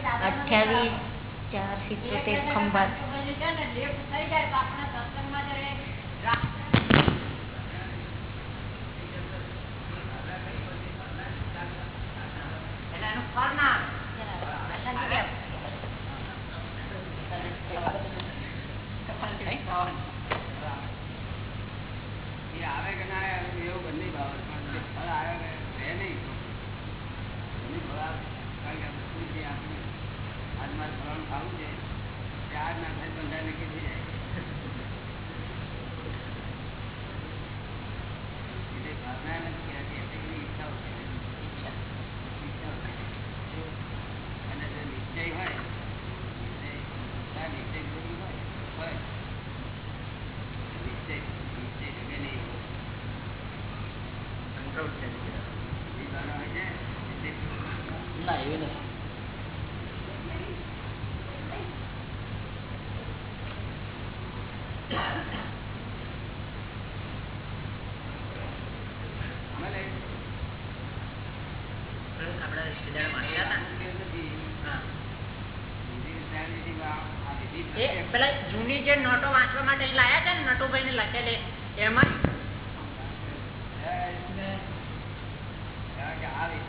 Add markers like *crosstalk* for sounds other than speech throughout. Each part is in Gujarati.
અઠ્યાવીસ ચાર સિત્તોતેર ખંભાત.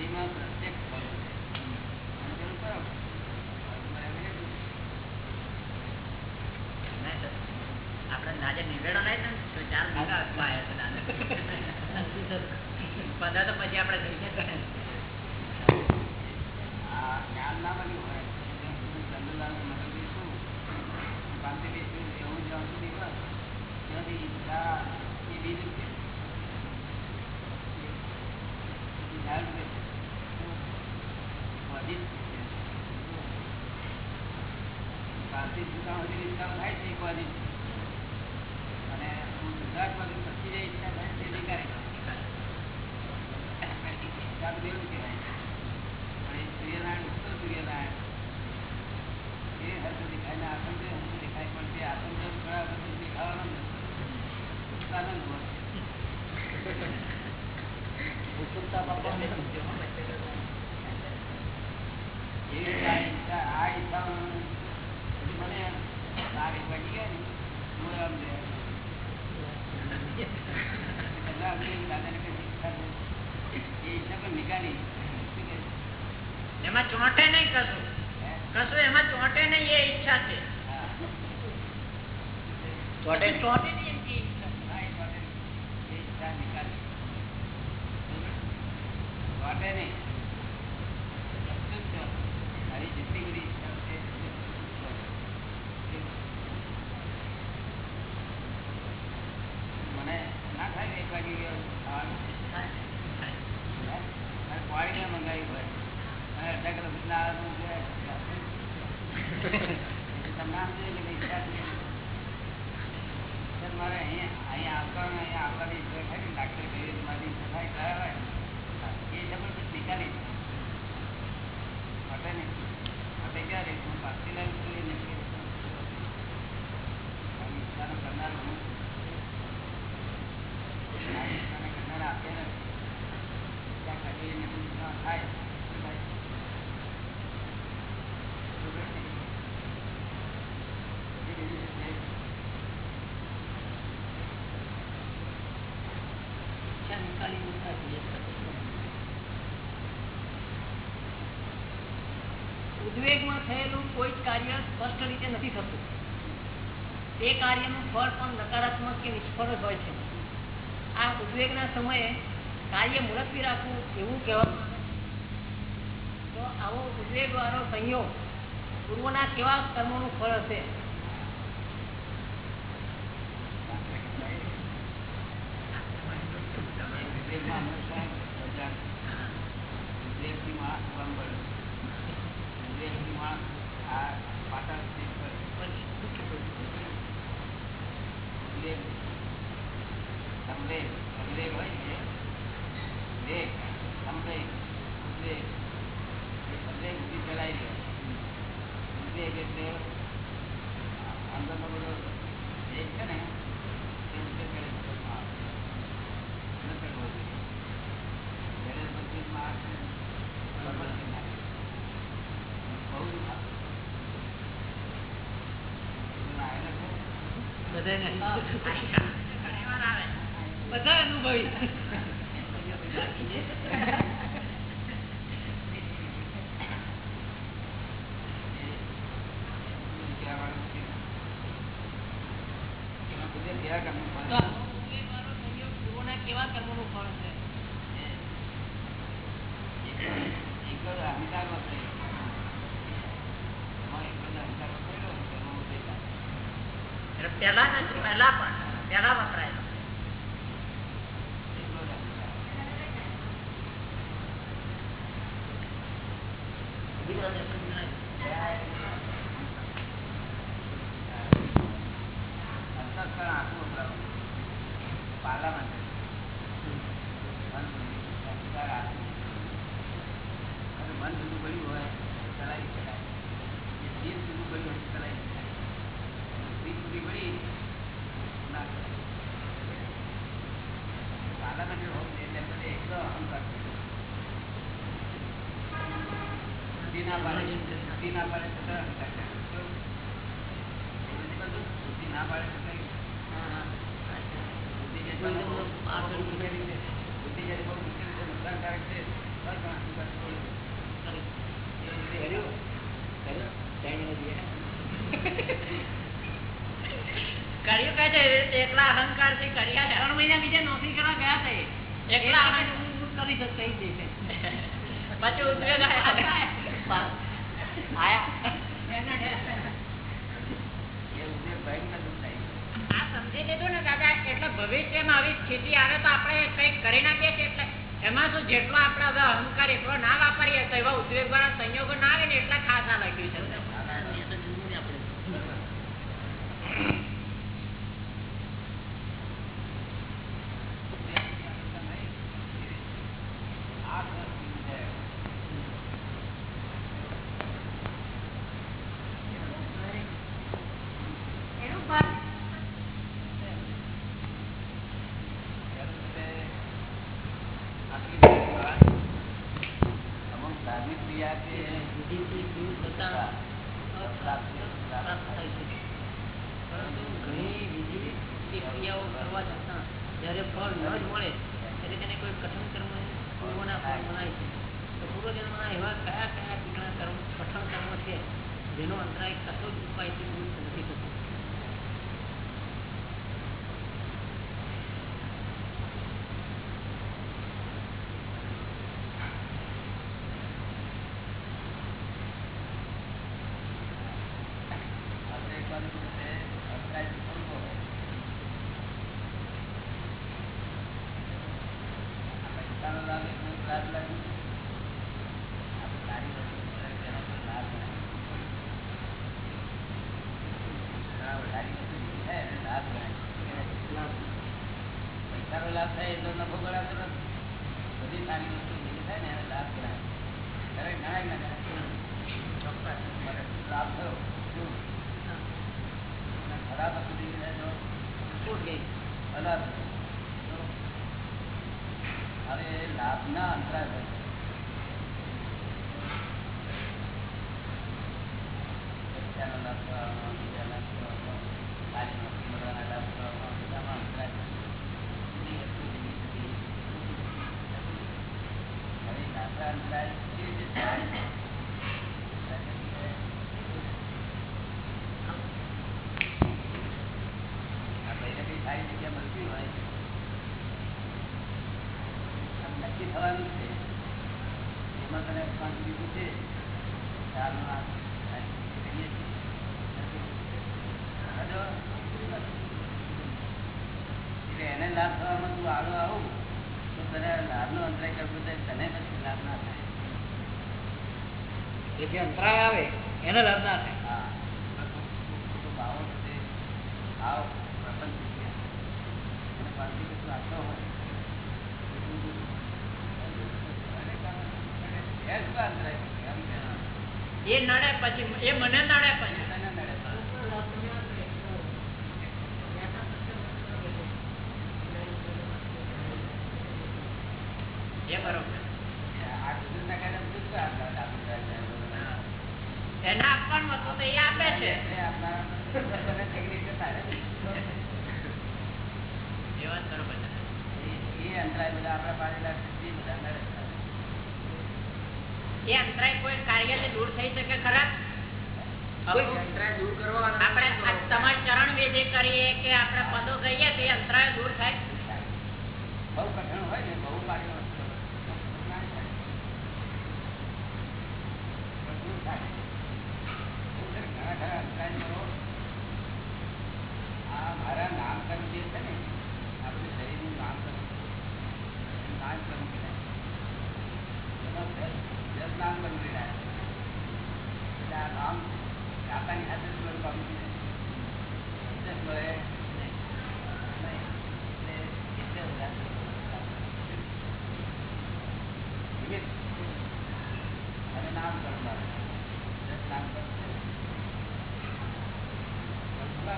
પ્રતિમા પ્રત્યક્ષ એમાં ચોંટે નહીં કશું. કશું એમાં ચોંટે નહીં એ ઈચ્છા છે. ચોંટે ચોંટે નહીં ઈચ્છા. નહીં. થયેલું કોઈ કાર્ય સ્પષ્ટ રીતે નથી થતું. તે કાર્યનું ફળ પણ નકારાત્મક કે નિષ્ફળ હોય છે. આ ઉદ્વેગના સમયે કાર્ય મુલતવી રાખવું એવું કહેવામાં તો આવો ઉદ્વેગવાળો સંયોગ પૂર્વના કેવા કર્મોનું ફળ હશે? બધા અનુભવી. *laughs* ના પાડે કર્યું? કહે છે? એકલા અહંકારથી કર્યા. ત્રણ મહિના બીજા નોકરી કરવા ગયા છે. એકલા અહંકાર. કરી શકે? પછી ઉદ્વેગ ભવિષ્યમાં આવી સ્થિતિ આવે તો આપણે કંઈક કરી નાખીએ છીએ એટલે એમાં શું જેટલો આપણે અહંકાર એટલો ના વાપરીએ તો એવા ઉદ્વેગ વાળા સંયોગો ના આવે ને એટલા ખાસ આ લખ્યું છે. પરંતુ ઘણી બીજી ક્રિયાઓ કરવા છતાં જયારે ફળ ન મળે એટલે તેને કોઈ કઠણ કર્મ પૂર્વના ફળ મનાય છે. તો પૂર્વજન્મના એવા કયા કયા કઠણ કર્મ, કઠણ કર્મો છે, જેનો અંતરાય કશો જ ઉપાયથી દૂર નથી થતો? ખરાબ હતી છૂટ લાભના અંતરા એ નડે પછી એ મને નડે પછી.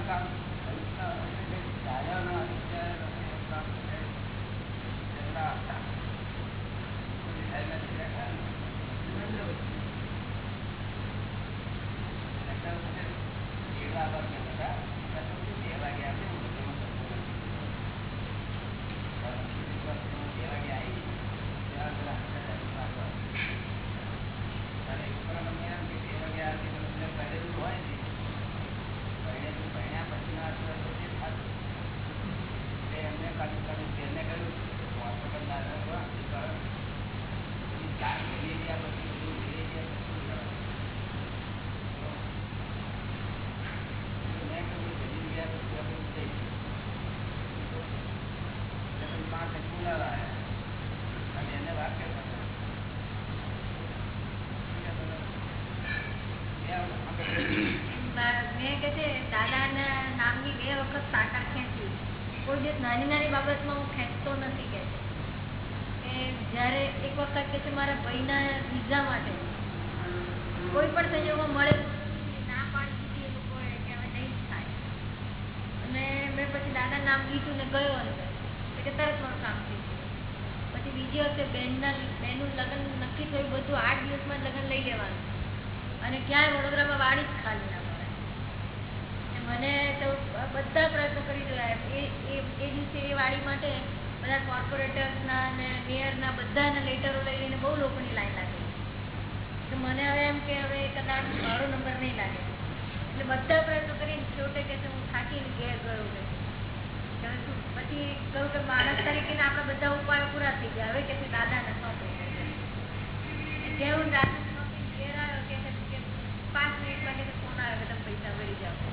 acá. કોઈ દિવસ નાની નાની બાબતમાં હું ખેંચતો નથી કે જ્યારે એક વખત કે છે મારા ભાઈના વિઝા માટે કોઈ પણ સંજોગો મળે ના પાડી દીધી એ લોકોએ કે હવે નહીં થાય. અને મેં પછી દાદા નામ લીધું ને ગયો અંદર કે તરત મારું કામ થઈ પછી બીજી વખતે બેનના બહેનનું લગ્ન નક્કી થયું, બધું આઠ દિવસમાં લગ્ન લઈ લેવાનું. અને ક્યાંય વડોદરામાં વાડી જ ખાલી મને તો બધા પ્રયત્નો કરી રહ્યા એ દિવસે એ વાડી માટે બધા કોર્પોરેટર્સના અને મેયરના બધાના લેટરો લઈ લઈને બહુ લોકોની લાઈન લાગી. તો મને હવે એમ કે હવે કદાચ મારો નંબર નહીં લાગે. એટલે બધા પ્રયત્નો કરીને છોટે કે હું થાકીને ઘેર ગયો. પછી કહું કે માણસ તરીકે આપણા બધા ઉપાયો પૂરા થઈ ગયા. હવે કે દાદા ન સોંપો. જેવું હું દાદાને ઘેર આવ્યો કે પાંચ મિનિટમાં કે છે ફોન આવ્યો કે તમે પૈસા ભરી જાઓ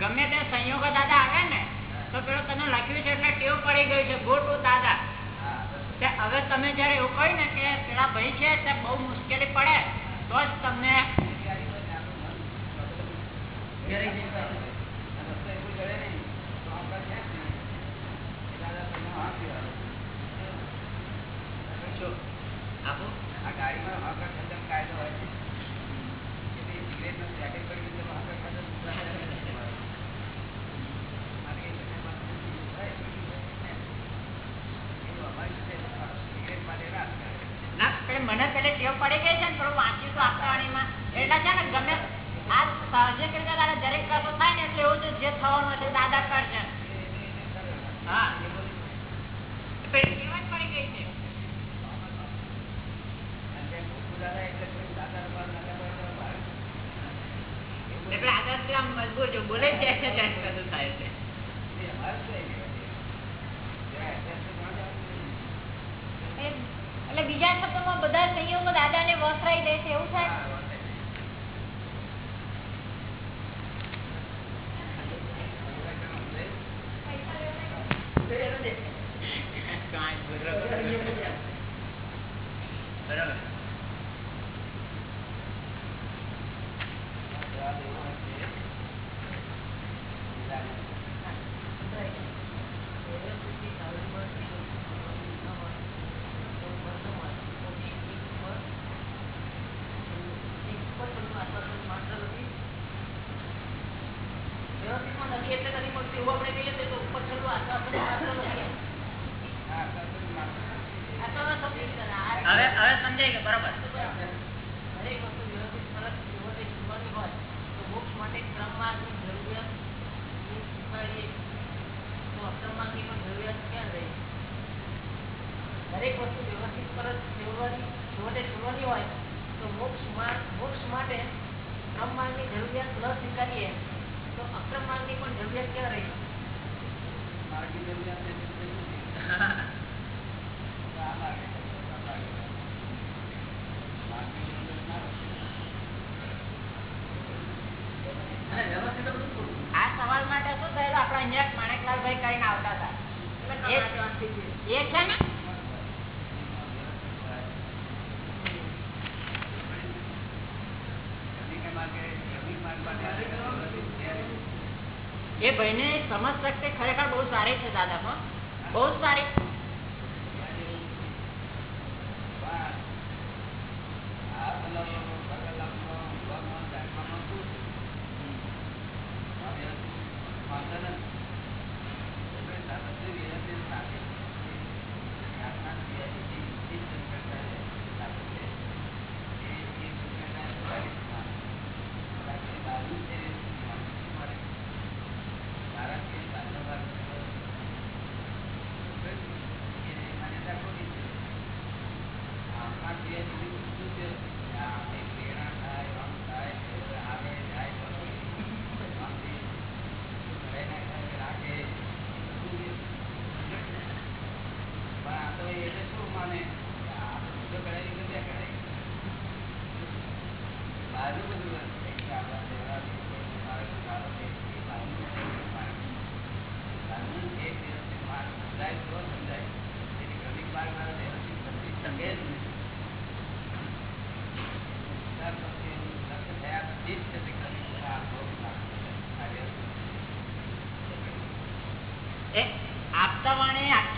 ગમે તે સંયોગો દાદા આવે ને તો તમે તને લખ્યું છે એટલે ટેવ પડી ગયું છે. ગોટું દાદા. હવે તમે જયારે એવું કહ્યું ને કે પેલા ભાઈ છે એ ભાઈ ને સમજ શક્તિ ખરેખર બહુ સારી છે દાદા માં બહુ સારી.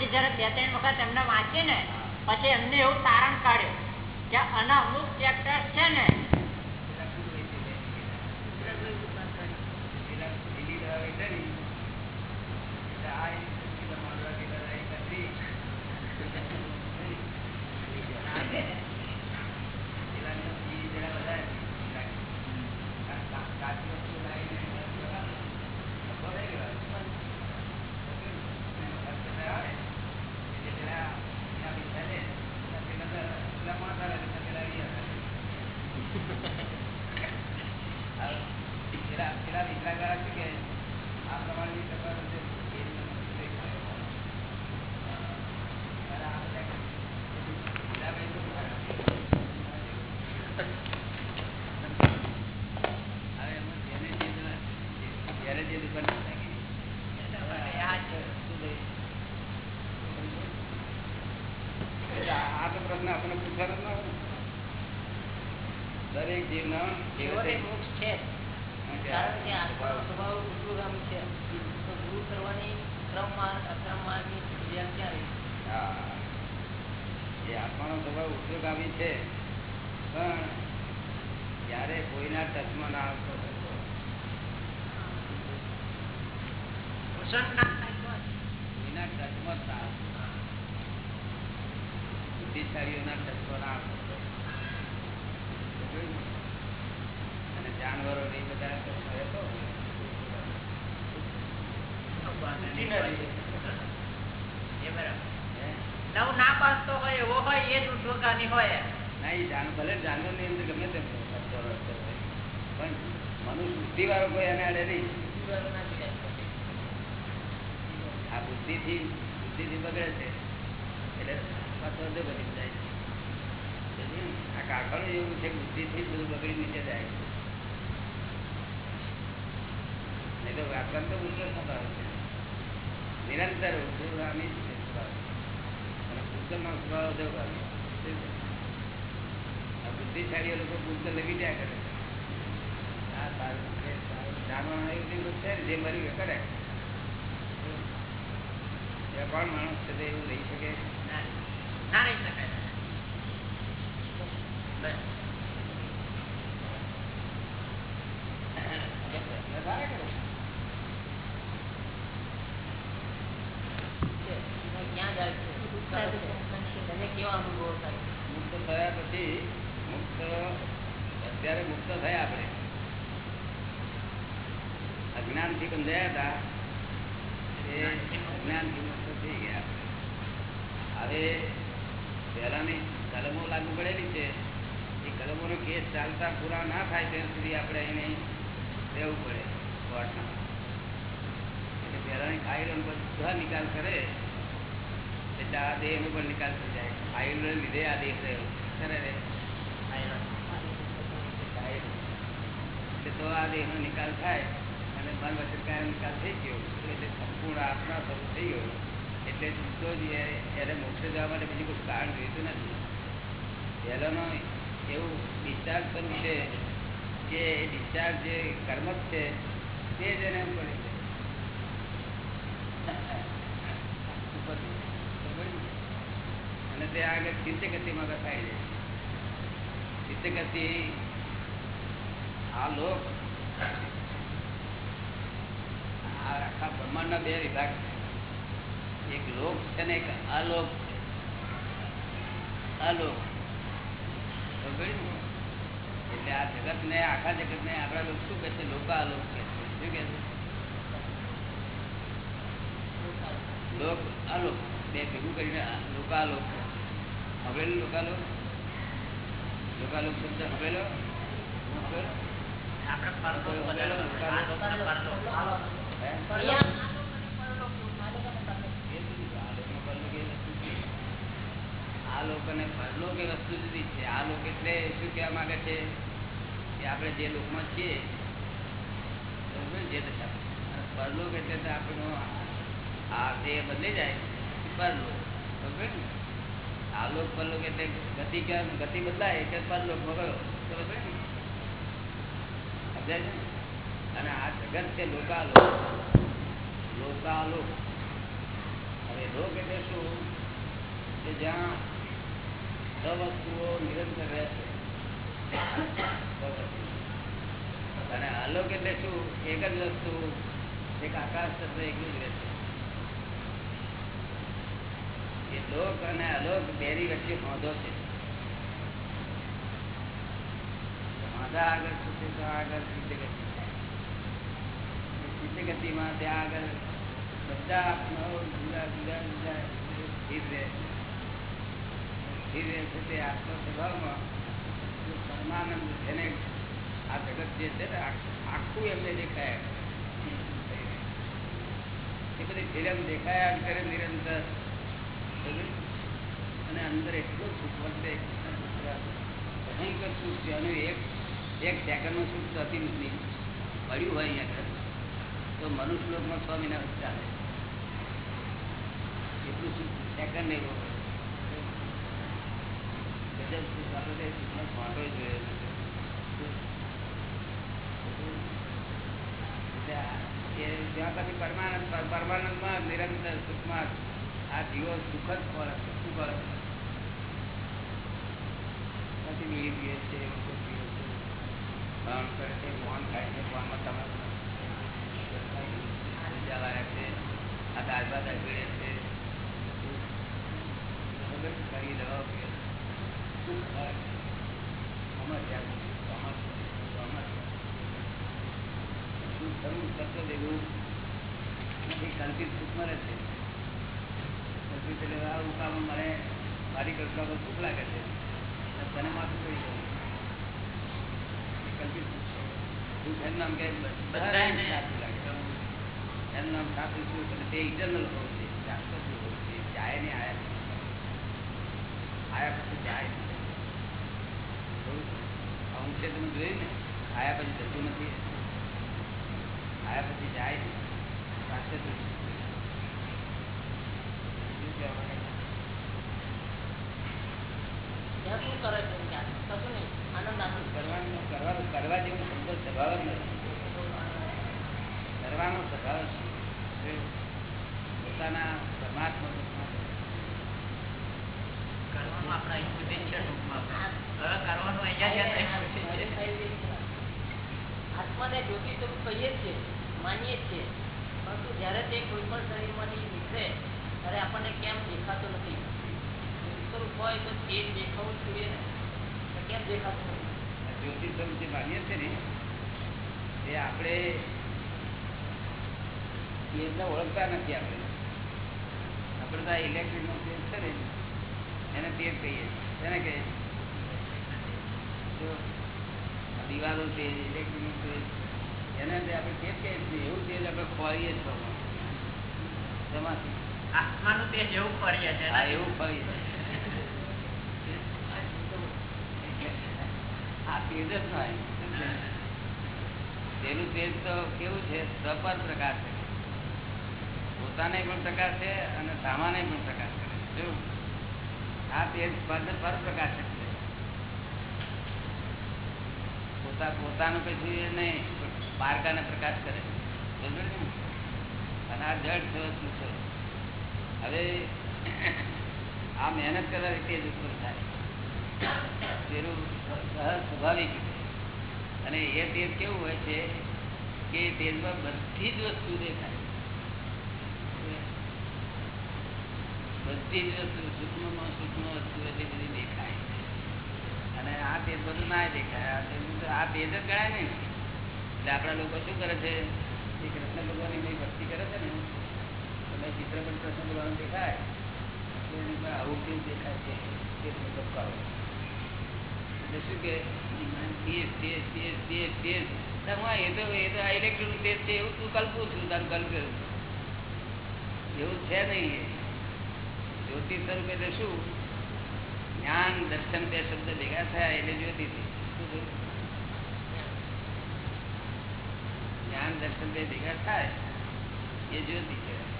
એ જયારે બે ત્રણ વખત એમને વાંચી ને પછી એમને એવું તારણ કાઢ્યું કે આના અમુક ચેપ્ટર છે ને ને આપણને પૂછવાનું ના હોય. દરેક જીવનો મોક્ષ છે. આત્માનો સ્વભાવ ગુરુગામ છે. પણ ત્યારે કોઈના ટચમાં ના આવતો હતો કોઈના ટચમાં ના આવતો અને જાનવરો ને બધા જાનવરની અંદર ગમે તેમ પણ મનુષ્ય બુદ્ધિ વાળો કોઈ એને અડે બગડે છે. એટલે બની જાય છે. આ કાકડું એવું છે બુદ્ધિ થી બધું બગડી નીચે જાય છે. નહીં તો વ્યાકરણ તો ઉચ્ચ સ્વભાવ છે. નિરંતર ઉદ્યોગામી છે સ્વભાવ. અને પુસ્તકનો સ્વભાવ આ બુદ્ધિશાળી લોકો પુસ્તક લગી જાય કરે આ સારું છે એવું છે જે મરી કરે કોણ માણસ છે એવું રહી શકે. ના રહી શકાય જાય મુક્ત થયા પછી મુક્ત અત્યારે મુક્ત થયા આપણે અજ્ઞાનથી બંધાયા હતા એ અજ્ઞાનથી મુક્ત થઈ ગયા હવે પહેલાની કલમો લાગુ પડેલી છે એ કલમોનો કેસ ચાલતા પૂરા ના થાય ત્યાં સુધી આપણે એને રહેવું પડે કોર્ટમાં એટલે પહેલાની ફાઇલોનો બધા નિકાલ કરે એટલે દેહ નો પણ નિકાલ થઈ જાય ફાઇલને લીધે આ દેહ. એટલે તો આ દેહનો નિકાલ થાય અને મન વચન નિકાલ થઈ ગયો એટલે સંપૂર્ણ આત્મા સ્વરૂપ થઈ ગયો એટલે જુદો જ એને મોક્ષ જવા માટે બીજું કોઈ કારણ જોઈતું નથી પહેલાનો એવું ડિસ્ચાર્જ સ્વરૂપ છે કે ડિસ્ચાર્જ જે કર્મ છે તે જ એને એમ પડે છે ઉપરથી. બરાબર ને? અને તે આગળ ચિત્ત ગતિમાં બતાવી દે. ચિત્ત ગતિ આ લોક આખા બ્રહ્માંડના બે વિભાગ છે. એક લોક છે ને એક અલોક છે. અલોક. એટલે આ જગત ને આખા જગત ને આપણા લોકો શું કે છે? લોકાલોક કે છે. શું કે છે? લોક અલોક. બે ભેગું કરીને લોકાલોક હવેલું શબ્દ હવેલો? આપણે પરલોક બદલો આ લોકને પરલોક એ વસ્તુ છે. આ લોક અને પરલોક એ વસ્તુ જુદી છે? આ લોક એટલે શું કહેવા માંગે છે? કે આપણે જે લોકમાં છીએ? જે દશા પરલોક એટલે આપણો આ તે બદલી જાય પરલોક સમજે ને? આલોક પરલોક એટલે ગતિ કે ગતિ બદલાય એટલે પરલોક ગયો બરોબર ને? અને આ જગત છે લોકાલોક. લોકાલોક. હવે લોક એટલે શું? કે જ્યાં સ વસ્તુઓ નિરંતર રહે છે. અને આલોક એટલે શું? એક જ વસ્તુ, એક આકાશ તત્વ એકલું જ રહે છે. એ લોક અને અલોક બેની વચ્ચે હોદો છે. જગત જે છે ને આખું એમને દેખાય. એ બધી ફિલ્મ દેખાયા કરે નિરંતર? અને અંદર એટલો સુખ વર્તે ભયંકર સુખ છે. અને એક એક સેકન્ડનું સુખ તો અતિ નહીં મળ્યું હોય અહીંયા તો મનુષ્ય છ મહિના ચાલે. એટલું સુખ સેકન્ડ નહીં જોયો જ્યાં પછી પરમાનંદ, પરમાનંદમાં નિરંતર સુખમાં આ જીવો સુખ જ ફળ છે. શું ફળ છે? પછી બીડી પીએ છે ઊંચો પીએ છે. ભાન કરે છે, મોહન ખાય છે, મોહનમાં તમારે મજા વાળા છે. આ દાળ ભાત અગડે છે. વગર કરી દવા પીએ છે. શું ફળ છે? સમજ યાદ સમજ સમજ શું કરવું? કરતો દેવું નથી કલ્પિત સુખ મળે છે ઉકામાં મને મારી કલ્પનામાં ભૂખ લાગે છે. તને માથું કહી દઉં કલ્પિત સુખ છે. નામ કે બધાને. સાચું લાગે. એનું નામ સાચું શું એટલે તે ઇન્ટરનલ હોવું જોઈએ શાશ્વત હોવું જોઈએ જાય ને આયા પછી. આયા પછી જાય છે તમે જોયું ને? આયા પછી જતું નથી. આયા પછી જાય. શાશ્વત હોય છે. શું કહેવા માંગે? ત્યાં શું કરે છે કે આ કશું નહીં આનંદ આનંદ કરવાનું કરવાનું કરવા જેવું છે. આત્માને જ્યોતિ સ્વરૂપ કહીએ છીએ માનીએ છીએ પરંતુ જ્યારે તે કોઈ પણ શરીરમાંથી નીકળે ત્યારે આપણને કેમ દેખાતો નથી? સ્વરૂપ હોય તો તે દેખાવું જોઈએ ને. કેમ દેખાતું નથી? જ્યોતિષ સ્વરૂપ જે માનીએ છીએ ને, એ આપણે તેજને ઓળખતા નથી આપણે. આપણે તો આ ઇલેક્ટ્રિકનો તેજ છે ને, એને તેજ કહીએ છીએ. એને કહીએ આ દિવાલો તેજ ઇલેક્ટ્રિકનું તેજ એને આપણે તેજ કહીએ છીએ. એવું તેજ આપણે ખોરીએ છીએ તેમાંથી. આત્માનું તેજ એવું કરીએ છે એવું. આ તેજ તો કેવું છે સપર પ્રકાશ છે પોતાને પણ પ્રકાશ છે અને સામાને પણ પ્રકાશ કરે શું? આ તેજ પર પ્રકાશ છે પોતા પોતાનું પછી નહીં બારકાને પ્રકાશ કરે? અને આ જડ છે શું છે હવે આ મહેનત કરવાથી જ ઉત્પન્ન થાય. પેલું સહજ સ્વાભાવિક અને એ તેજ કેવું હોય છે કે તેજમાં બધી જ વસ્તુ દેખાય. બધી જ વસ્તુ સૂક્ષ્મમાં સૂક્ષ્મ વસ્તુ એટલી બધી દેખાય. અને આ તેજ બધું ના દેખાય. આ તેજ આ તેજ જ ગણાય ને એટલે આપણા લોકો શું કરે છે? એ કૃષ્ણ ભગવાનની ભક્તિ કરે છે ને તમે ચિત્રપટ કૃષ્ણ ભગવાન દેખાય તો એની પર આવું કેવું દેખાય છે તે તમે ધબકારો એટલે શું કે તેજ તેજ તેજ તેજ તેજ તો હું આ એ તો એ તો આ ઇલેક્ટ્રિક તેજ છે એવું તું કલ્પું છું તારું કલ્પ્યું એવું છે નહીં એ. જ્યોતિ સ્વરૂપ એટલે શું જ્ઞાન દર્શન બે શબ્દ ભેગા થયા એટલે જ્યોતિ થઈ. શું થયું? જ્ઞાન દર્શન બે ભેગા થાય એ જ્યોતિ કહેવાય.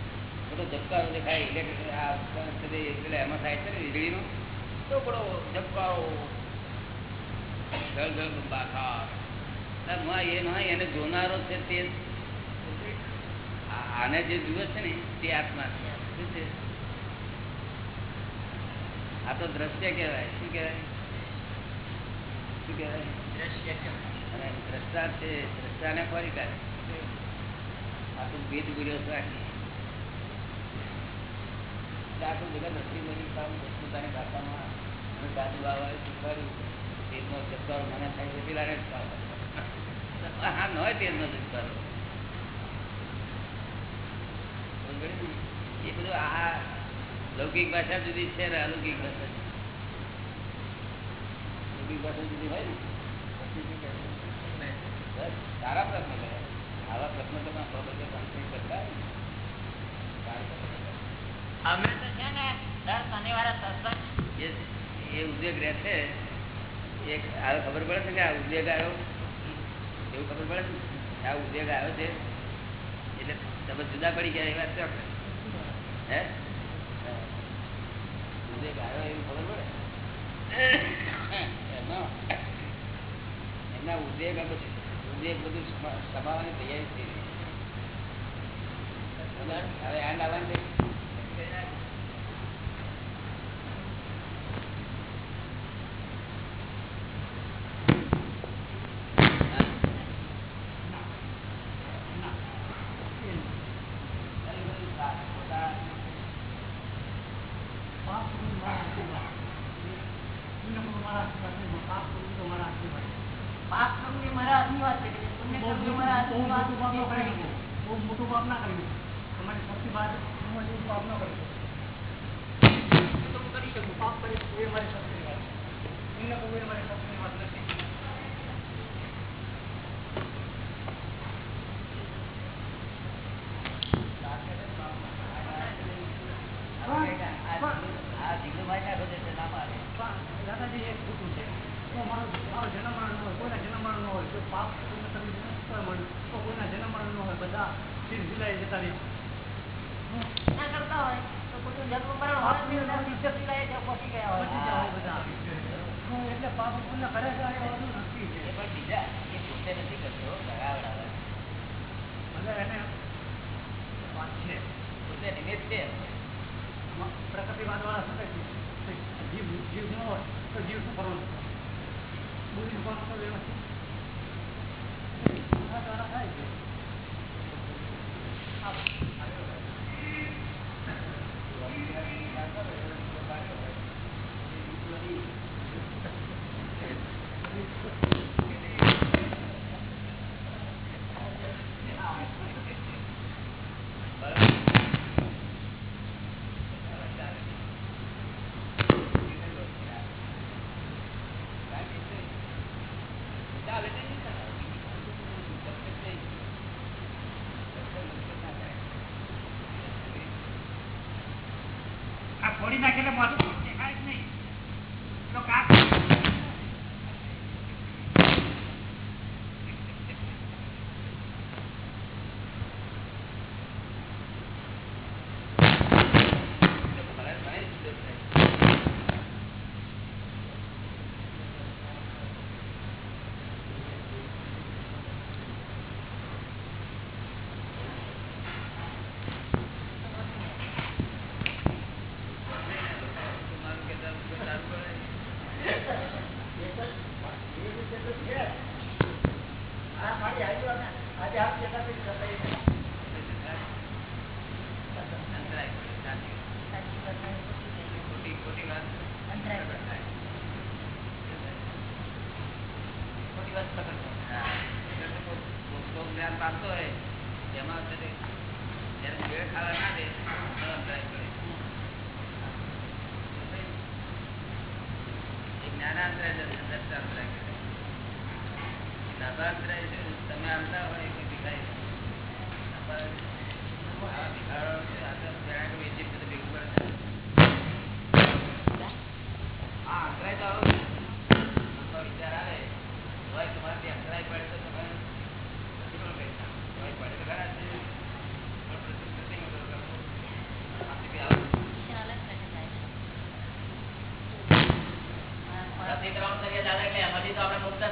બધો ધબકારો દેખાય એટલે એમાં થાય છે ને વીજળીનો તો બધો ધબકારો. ગળ બાખા એ નય એને જોનારો છે તે. આને જે જુએ છે ને તે આત્મા છે શું છે? આ તો દ્રશ્ય કહેવાય. શું કહેવાય? શું કહેવાય? દ્રશ્ય. અને દ્રષ્ટા છે દ્રષ્ટાને ફરી કાઢે આ તો બીજ ગુર્યો રાખી કામ આ લૌકિક ભાષા જુદી છે અલૌકિક ભાષા. લૌકિક ભાષા જુદી હોય ને? સારા પ્રશ્ન કર્યા આવા પ્રશ્નો તો સંશય કરતા હોય ને? સારા પ્રશ્નો કર્યા. અમે તો છે ને દર શનિવારે સત્સંગ એ એ ઉદ્યોગ રહે એક આવે ખબર પડે છે કે આ ઉદ્યોગ આવ્યો? એવું ખબર પડે છે? આ ઉદ્યોગ આવ્યો છે? એટલે તમે જુદા પડી ગયા એ વાત છે આપણે? હે? ઉદ્યોગ આવ્યો એવું ખબર પડે? એમનો ઉદ્યોગ ઉદ્યોગ બધું સમા- સમાવવાની તૈયારી થઈ રહી હવે આ લાવવાની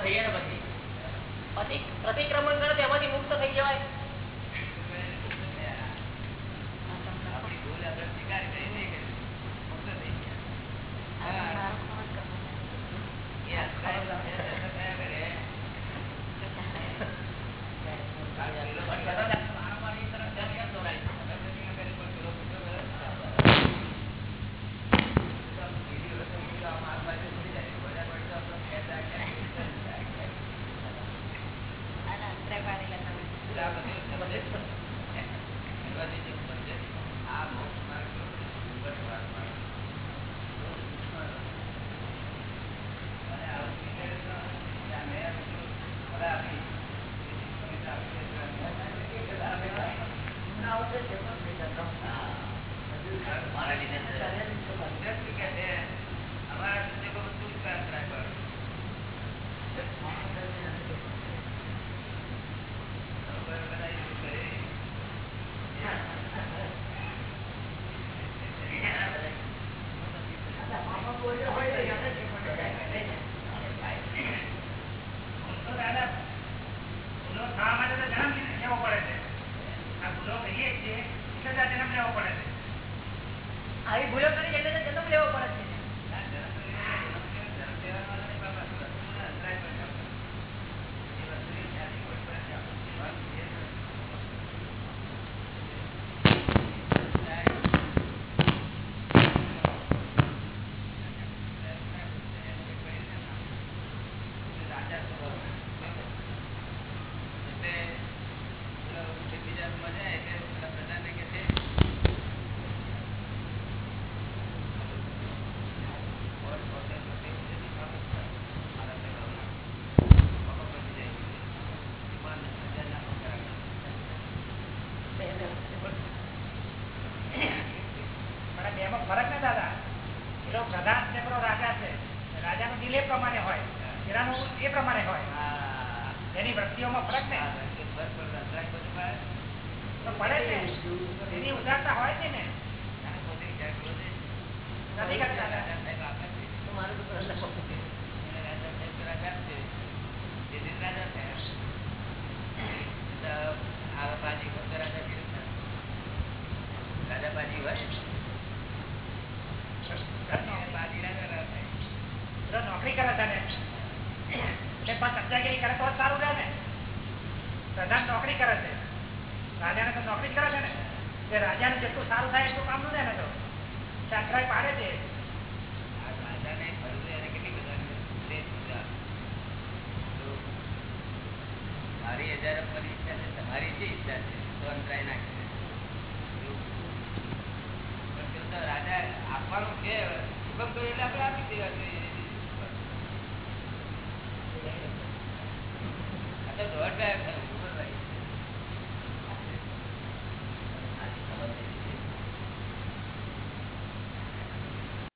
જઈએ ને પછી પ્રતિક્રમણ કરે એમાંથી મુક્ત થઈ જવાય. એની વૃત્તિઓમાં ફરક ને આ ફરક બધું પાડે. તો પડે જ ને એની ઉદારતા હોય છે ને. નથી છે. છે. હોય નોકરી કરે છે સારું રહે ને? પ્રધાન નોકરી કરે છે. રાજાને તો નોકરી કરે છે ને? રાજાને જેટલું સારું થાય એટલું કામનું રહે ને તો. મારી હજાર આપવાની ઈચ્છા છે, તમારી જે ઈચ્છા છે, તો અંતરાય રાજા આપવાનું છે હુકમ એટલે આપણે આપી દેવા જોઈએ. તો દોઢ ગયા